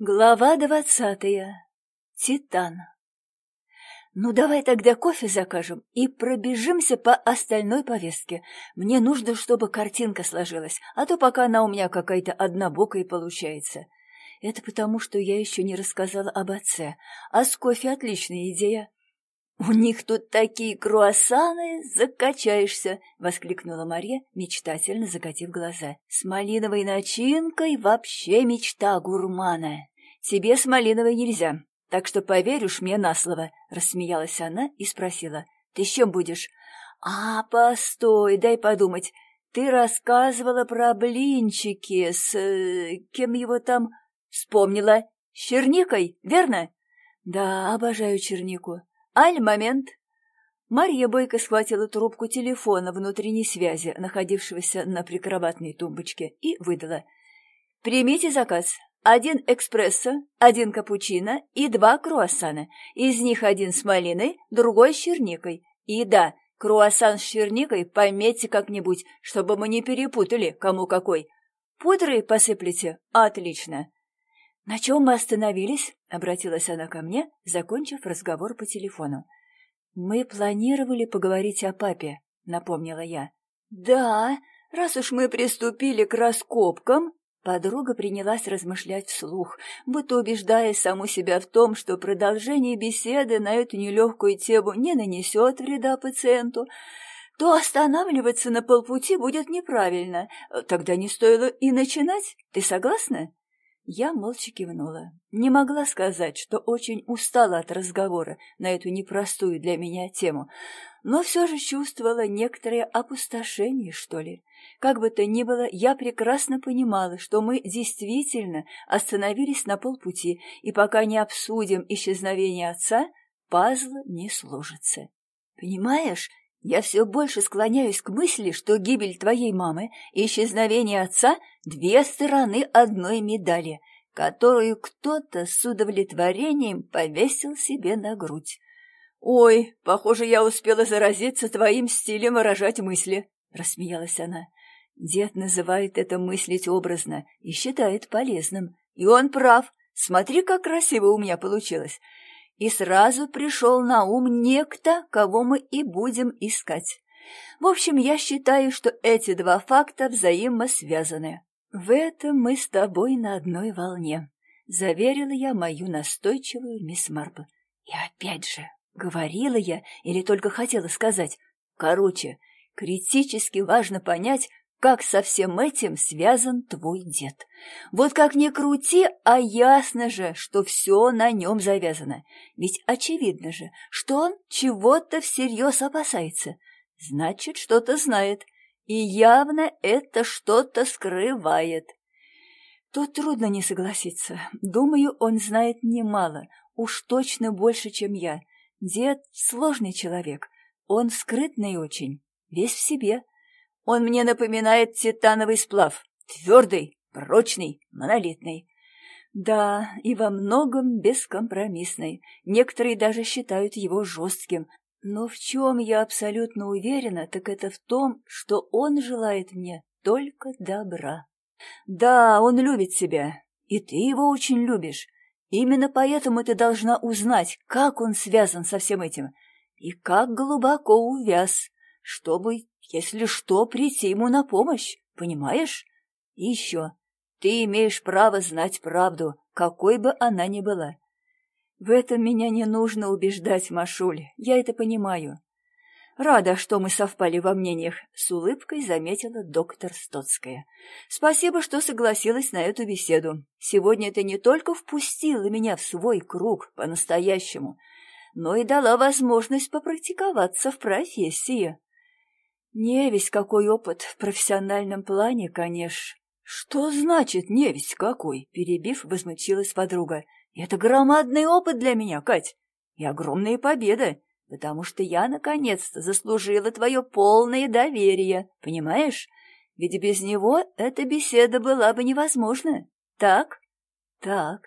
Глава двадцатая. Титан. Ну, давай тогда кофе закажем и пробежимся по остальной повестке. Мне нужно, чтобы картинка сложилась, а то пока она у меня какая-то однобокая получается. Это потому, что я еще не рассказала об отце, а с кофе отличная идея. «У них тут такие круассаны, закачаешься!» — воскликнула Мария, мечтательно закатив глаза. «С малиновой начинкой вообще мечта гурмана! Тебе с малиновой нельзя, так что поверишь мне на слово!» — рассмеялась она и спросила. «Ты с чем будешь?» «А, постой, дай подумать. Ты рассказывала про блинчики с... Э, кем его там...» «Вспомнила. С черникой, верно?» «Да, обожаю чернику». «Аль, момент!» Марья Бойко схватила трубку телефона внутренней связи, находившегося на прикроватной тумбочке, и выдала. «Примите заказ. Один экспрессо, один капучино и два круассана. Из них один с малиной, другой с черникой. И да, круассан с черникой пометьте как-нибудь, чтобы мы не перепутали, кому какой. Пудрой посыплете? Отлично. «На чем мы остановились?» — обратилась она ко мне, закончив разговор по телефону. «Мы планировали поговорить о папе», — напомнила я. «Да, раз уж мы приступили к раскопкам...» Подруга принялась размышлять вслух, будто убеждая саму себя в том, что продолжение беседы на эту нелегкую тему не нанесет вреда пациенту, то останавливаться на полпути будет неправильно. Тогда не стоило и начинать. Ты согласна? Я молча кивнула. Не могла сказать, что очень устала от разговора на эту непростую для меня тему, но все же чувствовала некоторое опустошение, что ли. Как бы то ни было, я прекрасно понимала, что мы действительно остановились на полпути, и пока не обсудим исчезновение отца, пазл не сложится. Понимаешь, я все больше склоняюсь к мысли, что гибель твоей мамы и исчезновение отца — две стороны одной медали, которую кто-то с удовлетворением повесил себе на грудь. «Ой, похоже, я успела заразиться твоим стилем выражать мысли», — рассмеялась она. Дед называет это мыслить образно и считает полезным. И он прав. Смотри, как красиво у меня получилось и сразу пришел на ум некто, кого мы и будем искать. В общем, я считаю, что эти два факта взаимосвязаны. В этом мы с тобой на одной волне, — заверила я мою настойчивую мисс Марпл. И опять же, говорила я или только хотела сказать. Короче, критически важно понять, как со всем этим связан твой дед. Вот как ни крути, а ясно же, что все на нем завязано. Ведь очевидно же, что он чего-то всерьез опасается. Значит, что-то знает. И явно это что-то скрывает. Тут трудно не согласиться. Думаю, он знает немало, уж точно больше, чем я. Дед — сложный человек. Он скрытный очень, весь в себе. Он мне напоминает титановый сплав, твердый, прочный, монолитный. Да, и во многом бескомпромиссный. Некоторые даже считают его жестким. Но в чем я абсолютно уверена, так это в том, что он желает мне только добра. Да, он любит тебя, и ты его очень любишь. Именно поэтому ты должна узнать, как он связан со всем этим, и как глубоко увяз, чтобы если что, прийти ему на помощь, понимаешь? И еще, ты имеешь право знать правду, какой бы она ни была. В этом меня не нужно убеждать, Машуль, я это понимаю. Рада, что мы совпали во мнениях, с улыбкой заметила доктор Стоцкая. Спасибо, что согласилась на эту беседу. Сегодня ты не только впустила меня в свой круг по-настоящему, но и дала возможность попрактиковаться в профессии. Невесть какой опыт в профессиональном плане, конечно. Что значит невесть какой? Перебив, возмутилась подруга. Это громадный опыт для меня, Кать, и огромная победа, потому что я наконец-то заслужила твое полное доверие, понимаешь? Ведь без него эта беседа была бы невозможна. Так? Так.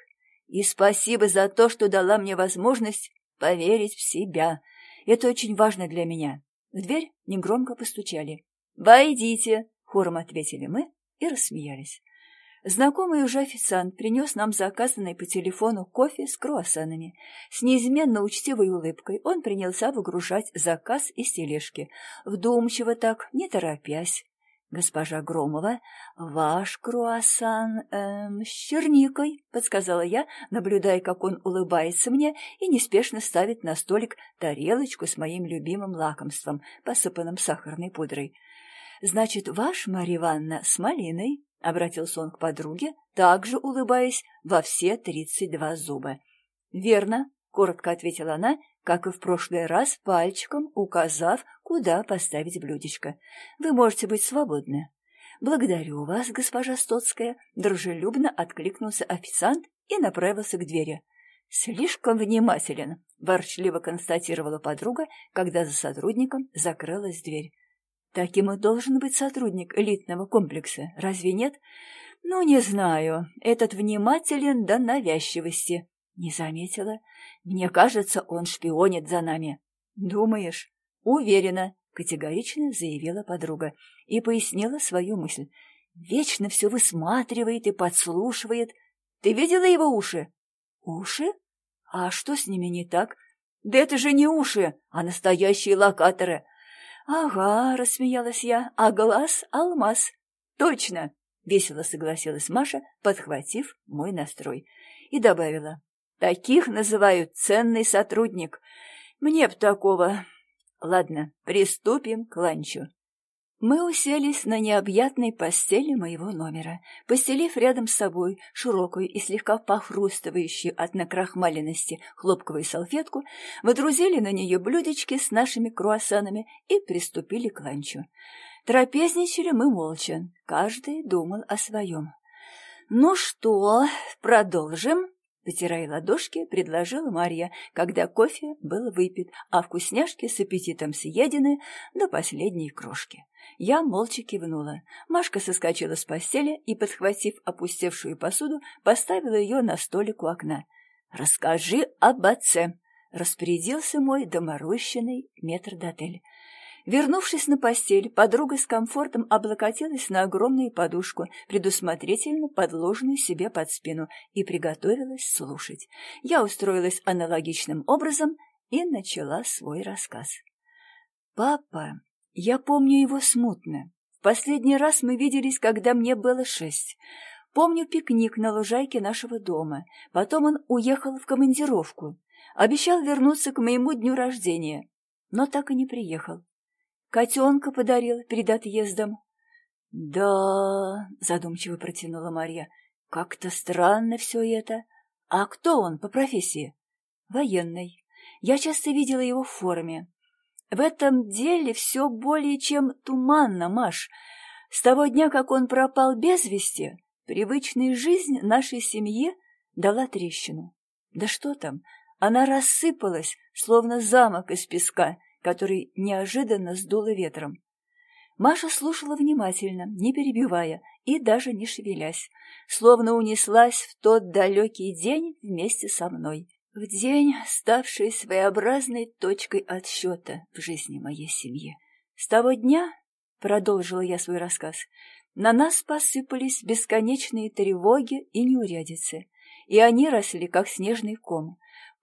И спасибо за то, что дала мне возможность поверить в себя. Это очень важно для меня. В дверь негромко постучали. «Войдите!» — хором ответили мы и рассмеялись. Знакомый уже официант принес нам заказанный по телефону кофе с круассанами. С неизменно учтивой улыбкой он принялся выгружать заказ из тележки, вдумчиво так, не торопясь. «Госпожа Громова, ваш круассан эм, с черникой», — подсказала я, наблюдая, как он улыбается мне и неспешно ставит на столик тарелочку с моим любимым лакомством, посыпанным сахарной пудрой. «Значит, ваш, Марья Ивановна, с малиной?» — обратился он к подруге, также улыбаясь во все тридцать два зуба. «Верно», — коротко ответила она как и в прошлый раз, пальчиком указав, куда поставить блюдечко. «Вы можете быть свободны». «Благодарю вас, госпожа Стоцкая», — дружелюбно откликнулся официант и направился к двери. «Слишком внимателен», — ворчливо констатировала подруга, когда за сотрудником закрылась дверь. «Таким и должен быть сотрудник элитного комплекса, разве нет?» «Ну, не знаю. Этот внимателен до навязчивости». «Не заметила. Мне кажется, он шпионит за нами. Думаешь? Уверена, категорично заявила подруга и пояснила свою мысль. Вечно все высматривает и подслушивает. Ты видела его уши? Уши? А что с ними не так? Да это же не уши, а настоящие локаторы. Ага, рассмеялась я, а глаз — алмаз. Точно, весело согласилась Маша, подхватив мой настрой, и добавила. Таких называют ценный сотрудник. Мне б такого. Ладно, приступим к ланчу. Мы уселись на необъятной постели моего номера, постелив рядом с собой широкую и слегка похрустывающую от накрахмаленности хлопковую салфетку, водрузили на нее блюдечки с нашими круассанами и приступили к ланчу. Трапезничали мы молча, каждый думал о своем. «Ну что, продолжим?» Потирая ладошки, предложила Марья, когда кофе был выпит, а вкусняшки с аппетитом съедены до последней крошки. Я молча кивнула. Машка соскочила с постели и, подхватив опустевшую посуду, поставила ее на столик у окна. «Расскажи об отце», — распорядился мой доморощенный метрдотель. Вернувшись на постель, подруга с комфортом облокотилась на огромную подушку, предусмотрительно подложенную себе под спину, и приготовилась слушать. Я устроилась аналогичным образом и начала свой рассказ. «Папа, я помню его смутно. В последний раз мы виделись, когда мне было шесть. Помню пикник на лужайке нашего дома. Потом он уехал в командировку. Обещал вернуться к моему дню рождения, но так и не приехал. Котенка подарил перед отъездом. — Да, — задумчиво протянула Марья, — как-то странно все это. А кто он по профессии? — Военный. Я часто видела его в форме. В этом деле все более чем туманно, Маш. С того дня, как он пропал без вести, привычная жизнь нашей семье дала трещину. Да что там, она рассыпалась, словно замок из песка, который неожиданно сдуло ветром. Маша слушала внимательно, не перебивая и даже не шевелясь, словно унеслась в тот далекий день вместе со мной, в день, ставший своеобразной точкой отсчета в жизни моей семьи. С того дня, — продолжила я свой рассказ, — на нас посыпались бесконечные тревоги и неурядицы, и они росли, как снежный ком,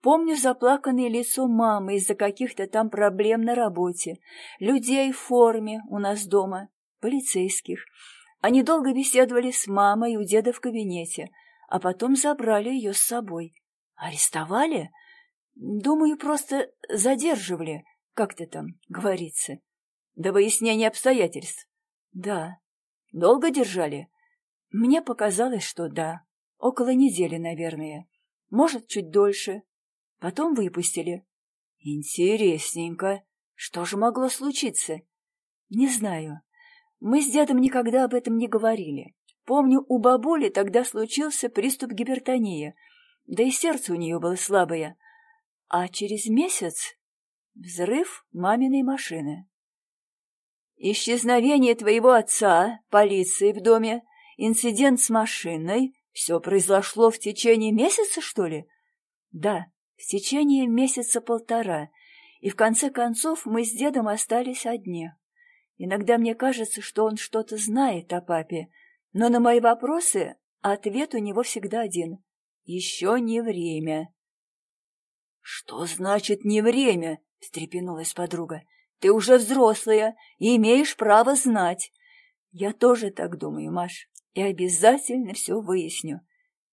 Помню заплаканное лицо мамы из-за каких-то там проблем на работе, людей в форме у нас дома, полицейских. Они долго беседовали с мамой у деда в кабинете, а потом забрали ее с собой. Арестовали? Думаю, просто задерживали, как то там говорится. До выяснения обстоятельств. Да. Долго держали? Мне показалось, что да. Около недели, наверное. Может, чуть дольше. Потом выпустили. Интересненько. Что же могло случиться? Не знаю. Мы с дедом никогда об этом не говорили. Помню, у бабули тогда случился приступ гипертонии, да и сердце у нее было слабое. А через месяц взрыв маминой машины. Исчезновение твоего отца, полиции в доме, инцидент с машиной — все произошло в течение месяца, что ли? Да, в течение месяца полтора, и в конце концов мы с дедом остались одни. Иногда мне кажется, что он что-то знает о папе, но на мои вопросы ответ у него всегда один. Еще не время. «Что значит «не время»?» — встрепенулась подруга. «Ты уже взрослая и имеешь право знать». «Я тоже так думаю, Маш, и обязательно все выясню».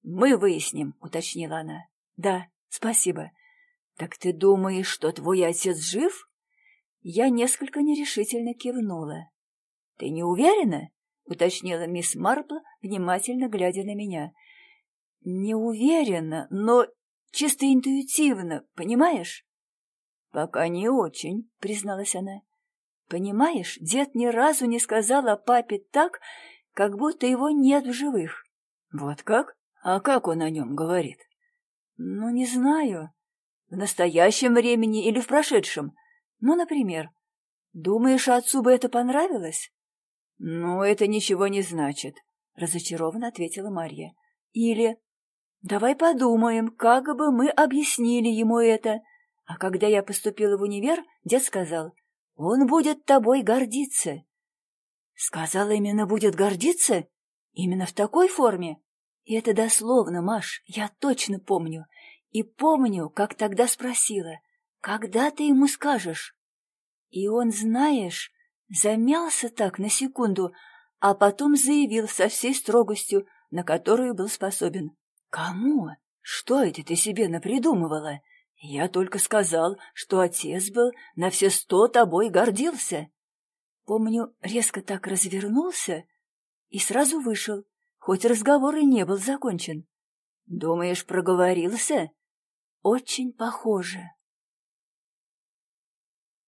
«Мы выясним», — уточнила она. «Да, спасибо». «Так ты думаешь, что твой отец жив?» Я несколько нерешительно кивнула. «Ты не уверена?» — уточнила мисс Марпл, внимательно глядя на меня. «Не уверена, но чисто интуитивно, понимаешь?» «Пока не очень», — призналась она. «Понимаешь, дед ни разу не сказал о папе так, как будто его нет в живых». «Вот как? А как он о нем говорит?» «Ну, не знаю. В настоящем времени или в прошедшем. Ну, например. Думаешь, отцу бы это понравилось?» «Ну, это ничего не значит», — разочарованно ответила Марья. «Или давай подумаем, как бы мы объяснили ему это. А когда я поступила в универ, дед сказал, он будет тобой гордиться». «Сказал именно будет гордиться? Именно в такой форме?» И это дословно, Маш, я точно помню. И помню, как тогда спросила, когда ты ему скажешь? И он, знаешь, замялся так на секунду, а потом заявил со всей строгостью, на которую был способен. «Кому? Что это ты себе напридумывала? Я только сказал, что отец был на все сто тобой гордился». Помню, резко так развернулся и сразу вышел, хоть разговор и не был закончен. «Думаешь, проговорился?» «Очень похоже».